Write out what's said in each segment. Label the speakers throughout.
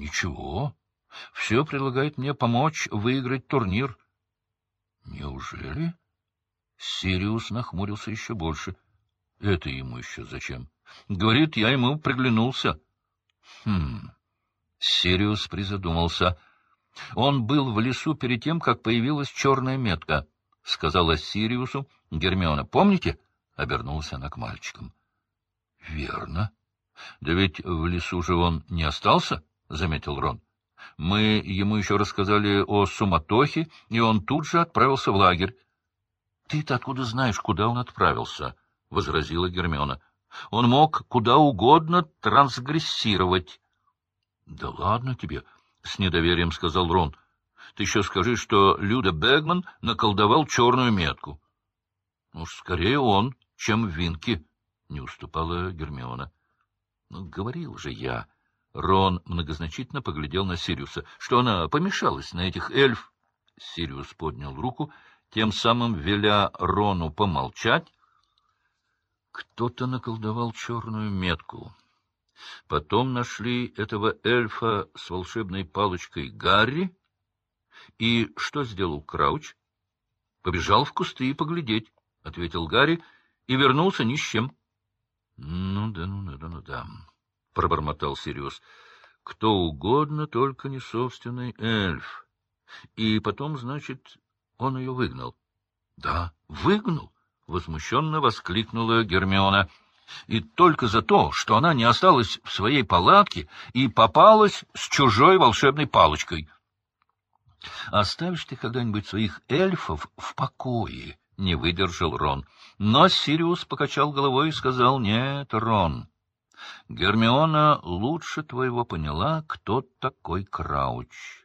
Speaker 1: Ничего. Все предлагает мне помочь выиграть турнир. Неужели? Сириус нахмурился еще больше. Это ему еще зачем? Говорит, я ему приглянулся. Хм. Сириус призадумался. Он был в лесу перед тем, как появилась черная метка, — сказала Сириусу Гермиона. Помните? — обернулась она к мальчикам. — Верно. Да ведь в лесу же он не остался, — заметил Рон. Мы ему еще рассказали о суматохе, и он тут же отправился в лагерь. — Ты-то откуда знаешь, куда он отправился? — возразила Гермиона. — Он мог куда угодно трансгрессировать. — Да ладно тебе, — с недоверием сказал Рон. — Ты еще скажи, что Люда Бегман наколдовал черную метку. — Ну, скорее он, чем Винки, — не уступала Гермиона. — Ну, говорил же я... Рон многозначительно поглядел на Сириуса. Что она помешалась на этих эльф? Сириус поднял руку, тем самым веля Рону помолчать. Кто-то наколдовал черную метку. Потом нашли этого эльфа с волшебной палочкой Гарри. И что сделал Крауч? Побежал в кусты поглядеть, — ответил Гарри, и вернулся ни с чем. — Ну да, ну да, ну да. — пробормотал Сириус. — Кто угодно, только не собственный эльф. И потом, значит, он ее выгнал. — Да, выгнал! — возмущенно воскликнула Гермиона. — И только за то, что она не осталась в своей палатке и попалась с чужой волшебной палочкой. — Оставишь ты когда-нибудь своих эльфов в покое? — не выдержал Рон. Но Сириус покачал головой и сказал, — Нет, Рон, Гермиона лучше твоего поняла, кто такой Крауч.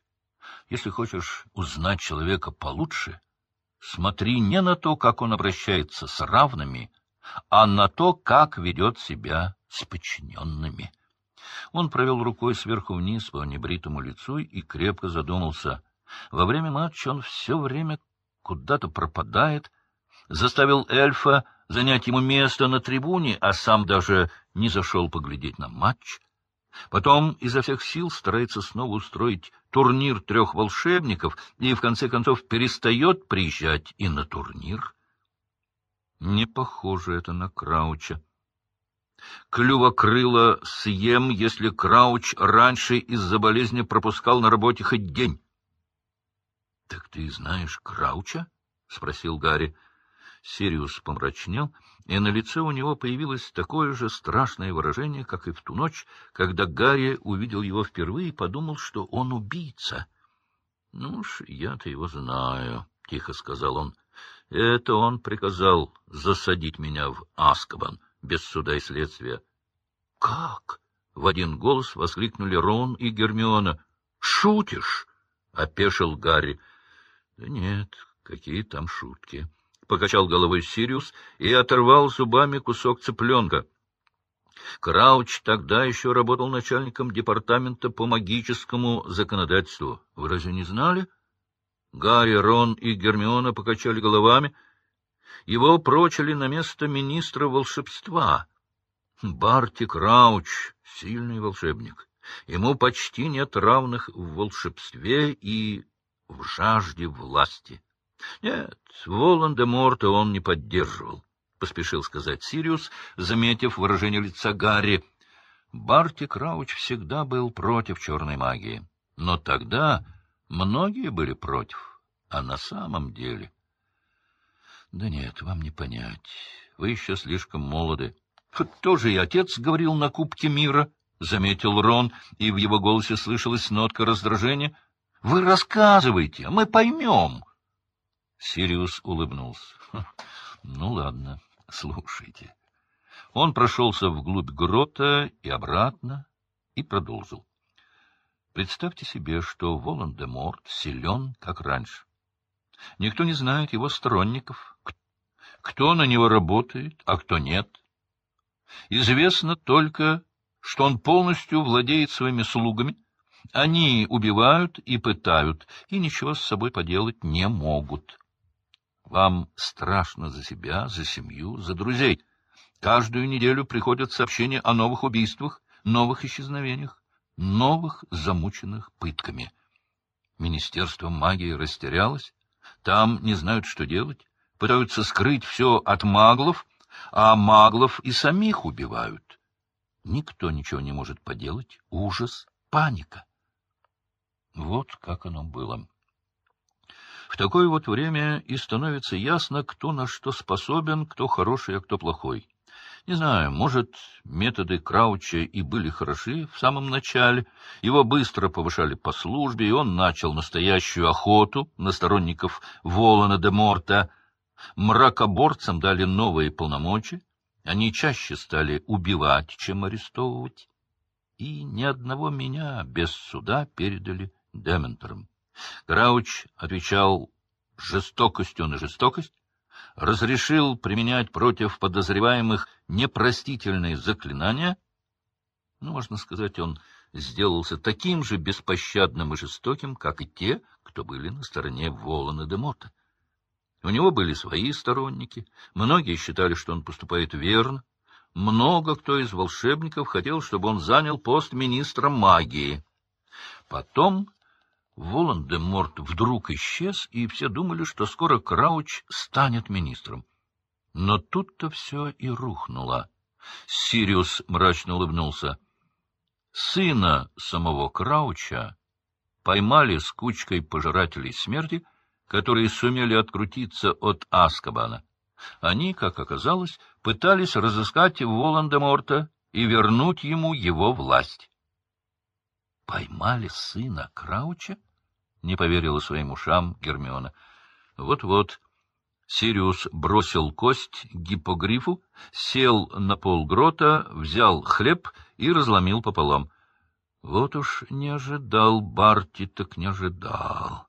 Speaker 1: Если хочешь узнать человека получше, смотри не на то, как он обращается с равными, а на то, как ведет себя с подчиненными. Он провел рукой сверху вниз по небритому лицу и крепко задумался. Во время матча он все время куда-то пропадает, заставил эльфа занять ему место на трибуне, а сам даже не зашел поглядеть на матч. Потом изо всех сил старается снова устроить турнир трех волшебников и, в конце концов, перестает приезжать и на турнир. Не похоже это на Крауча. Клювокрыло съем, если Крауч раньше из-за болезни пропускал на работе хоть день. — Так ты знаешь Крауча? — спросил Гарри. Сириус помрачнел, и на лице у него появилось такое же страшное выражение, как и в ту ночь, когда Гарри увидел его впервые и подумал, что он убийца. — Ну уж я-то его знаю, — тихо сказал он. — Это он приказал засадить меня в Аскабан без суда и следствия. — Как? — в один голос воскликнули Рон и Гермиона. — Шутишь? — опешил Гарри. — Да нет, какие там шутки. — покачал головой Сириус и оторвал зубами кусок цыпленка. Крауч тогда еще работал начальником департамента по магическому законодательству. Вы разве не знали? Гарри, Рон и Гермиона покачали головами. Его прочили на место министра волшебства. Барти Крауч — сильный волшебник. Ему почти нет равных в волшебстве и в жажде власти. Нет, Волан-де-Морта он не поддерживал, — поспешил сказать Сириус, заметив выражение лица Гарри. Барти Крауч всегда был против черной магии. Но тогда многие были против, а на самом деле... Да нет, вам не понять. Вы еще слишком молоды. Тоже и отец говорил на Кубке мира, — заметил Рон, и в его голосе слышалась нотка раздражения. — Вы рассказывайте, а мы поймем. — Сириус улыбнулся. — Ну, ладно, слушайте. Он прошелся вглубь грота и обратно и продолжил. Представьте себе, что Волан-де-Морт силен, как раньше. Никто не знает его сторонников, кто на него работает, а кто нет. Известно только, что он полностью владеет своими слугами. Они убивают и пытают, и ничего с собой поделать не могут. Вам страшно за себя, за семью, за друзей. Каждую неделю приходят сообщения о новых убийствах, новых исчезновениях. новых замученных пытками. Министерство магии растерялось, там не знают, что делать, пытаются скрыть все от маглов, а маглов и самих убивают. Никто ничего не может поделать, ужас, паника. Вот как оно было. В такое вот время и становится ясно, кто на что способен, кто хороший, а кто плохой. Не знаю, может, методы Крауча и были хороши в самом начале, его быстро повышали по службе, и он начал настоящую охоту на сторонников Волана де Морта. Мракоборцам дали новые полномочия, они чаще стали убивать, чем арестовывать, и ни одного меня без суда передали Дементорам. Крауч отвечал жестокостью на жестокость, разрешил применять против подозреваемых непростительные заклинания. Ну, можно сказать, он сделался таким же беспощадным и жестоким, как и те, кто были на стороне Волана де Мота. У него были свои сторонники, многие считали, что он поступает верно, много кто из волшебников хотел, чтобы он занял пост министра магии. Потом Волан-де-Морт вдруг исчез, и все думали, что скоро Крауч станет министром. Но тут-то все и рухнуло. Сириус мрачно улыбнулся. Сына самого Крауча поймали с кучкой пожирателей смерти, которые сумели открутиться от Аскабана. Они, как оказалось, пытались разыскать Волан-де-Морта и вернуть ему его власть. Поймали сына Крауча? Не поверила своим ушам Гермиона. Вот-вот. Сириус бросил кость гипогрифу, сел на пол грота, взял хлеб и разломил пополам. Вот уж не ожидал Барти, так не ожидал.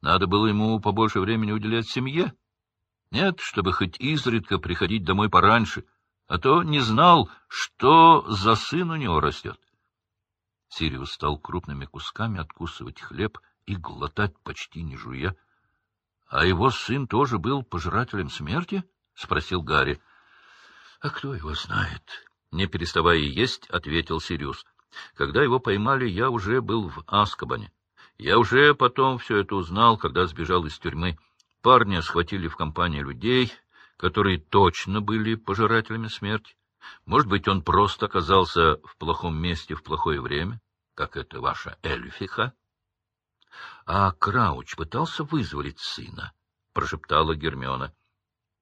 Speaker 1: Надо было ему побольше времени уделять семье. Нет, чтобы хоть изредка приходить домой пораньше, а то не знал, что за сын у него растет. Сириус стал крупными кусками откусывать хлеб и глотать почти не жуя. — А его сын тоже был пожирателем смерти? — спросил Гарри. — А кто его знает? — не переставая есть, ответил Сириус. — Когда его поймали, я уже был в Аскабане. Я уже потом все это узнал, когда сбежал из тюрьмы. Парня схватили в компании людей, которые точно были пожирателями смерти. Может быть, он просто оказался в плохом месте в плохое время, как это ваша Эльфиха? — А Крауч пытался вызволить сына, — прошептала Гермиона.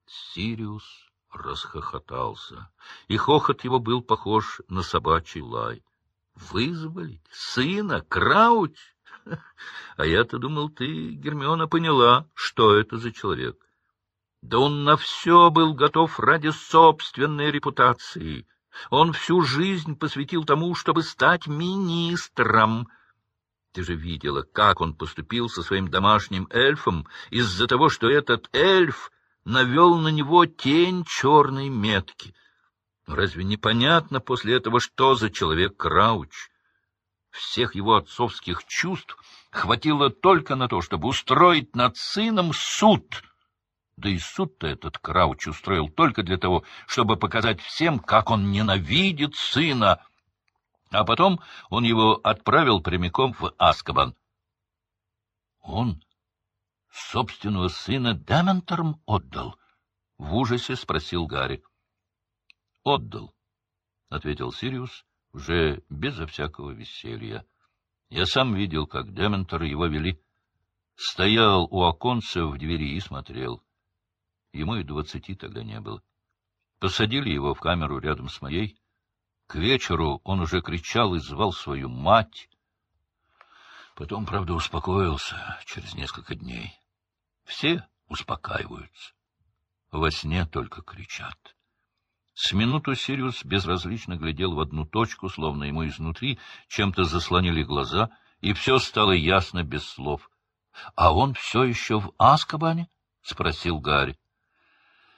Speaker 1: Сириус расхохотался, и хохот его был похож на собачий лай. — Вызволить? Сына? Крауч? А я-то думал, ты, Гермиона, поняла, что это за человек. Да он на все был готов ради собственной репутации. Он всю жизнь посвятил тому, чтобы стать министром. Ты же видела, как он поступил со своим домашним эльфом из-за того, что этот эльф навел на него тень черной метки. Разве непонятно после этого, что за человек Крауч? Всех его отцовских чувств хватило только на то, чтобы устроить над сыном суд. Да и суд-то этот Крауч устроил только для того, чтобы показать всем, как он ненавидит сына. А потом он его отправил прямиком в Аскабан. Он собственного сына Дементором отдал? — в ужасе спросил Гарри. — Отдал, — ответил Сириус, уже безо всякого веселья. Я сам видел, как Дементор его вели. Стоял у оконца в двери и смотрел. Ему и двадцати тогда не было. Посадили его в камеру рядом с моей. К вечеру он уже кричал и звал свою мать. Потом, правда, успокоился через несколько дней. Все успокаиваются. Во сне только кричат. С минуту Сириус безразлично глядел в одну точку, словно ему изнутри чем-то заслонили глаза, и все стало ясно без слов. — А он все еще в Аскабане? — спросил Гарри.